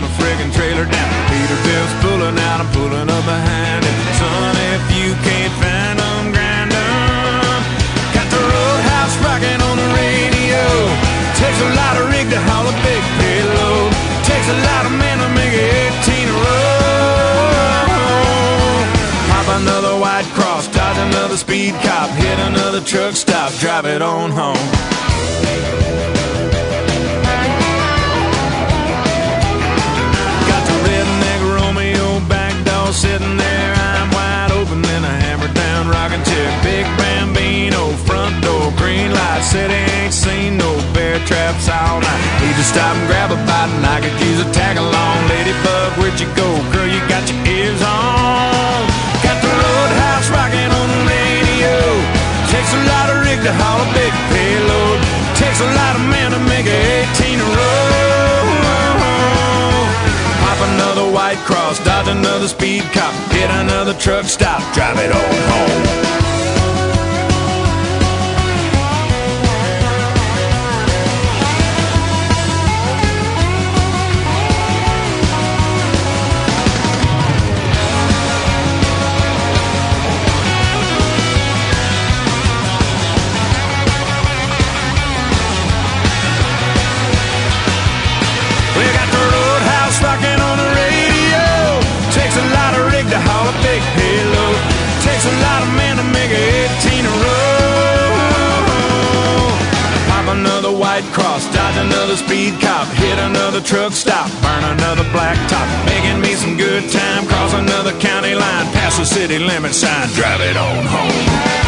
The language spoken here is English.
my friggin' trailer down. Peterbilt's pulling out, I'm pulling up behind him. Son, if you can't find them, grind them. Got the roadhouse rocking on the radio. Takes a lot of rig to haul a big payload. Takes a lot of men to make 18 a row. Pop another white cross, dodge another speed cop, hit another truck stop, drive it on home. Light. Said he ain't seen no bear traps all night. Need to stop and grab a bite and I could use a tag along. Ladybug, where'd you go? Girl, you got your ears on. Got the roadhouse rocking on the radio. Takes a lot of rig to haul a big payload. Takes a lot of men to make a 18 roll. Pop another white cross, dodge another speed cop, hit another truck stop, drive it on home. White cross, dodge another speed cop, hit another truck stop, burn another black top, making me some good time. Cross another county line, pass the city limit sign, drive it on home.